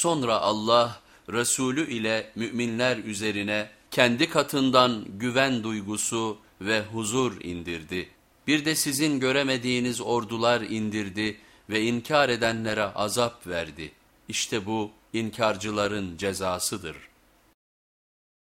Sonra Allah Resulü ile müminler üzerine kendi katından güven duygusu ve huzur indirdi. Bir de sizin göremediğiniz ordular indirdi ve inkar edenlere azap verdi. İşte bu inkarcıların cezasıdır.''